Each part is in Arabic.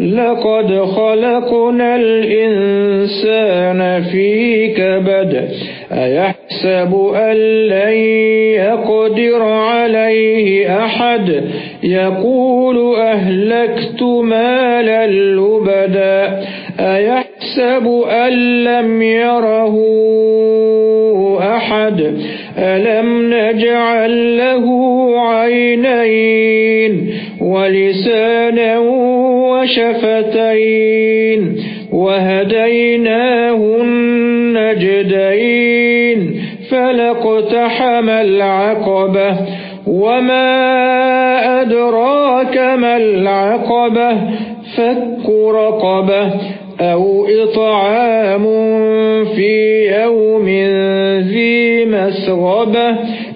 لقد خلقنا الإنسان في كبد أيحسب أن لن يقدر عليه أحد؟ يقول أهلكت مالا لبدا أيحسب أن لم يره أحد؟ ألم نجعل له عينين ولسانا وشفتين وهديناه النجدين فلقتحم العقبة وما أدراك ما العقبة فك رقبة أو إطعام في يوم ذي مسغبة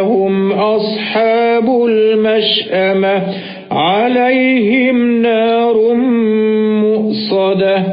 هم أصحاب المشأمة عليهم نار مؤصدة.